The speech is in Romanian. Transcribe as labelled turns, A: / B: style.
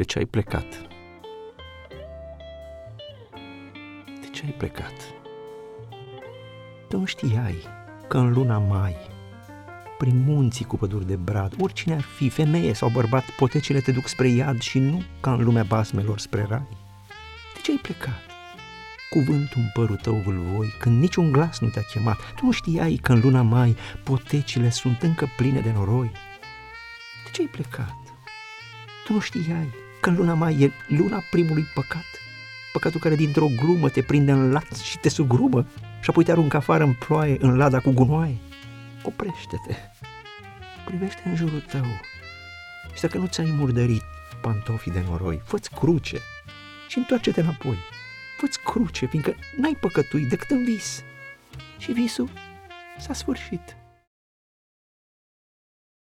A: De ce ai plecat? De ce ai plecat? Tu nu știai că în luna mai, prin munții cu păduri de brad, oricine ar fi, femeie sau bărbat, potecile te duc spre iad și nu ca în lumea basmelor spre rai. De ce ai plecat? Cuvântul în părul tău voi, când niciun glas nu te-a chemat. Tu nu știai că în luna mai potecile sunt încă pline de noroi. De ce ai plecat? Tu nu știai că în luna mai e luna primului păcat? Păcatul care dintr-o glumă te prinde în laț și te sugrumă și apoi te aruncă afară în ploaie, în lada cu gunoaie. Oprește-te, privește în jurul tău și dacă nu ți-ai murdărit pantofii de noroi, fă-ți cruce și întoarce-te înapoi. Fă-ți cruce, fiindcă n-ai păcătuit decât în vis. Și visul s-a sfârșit.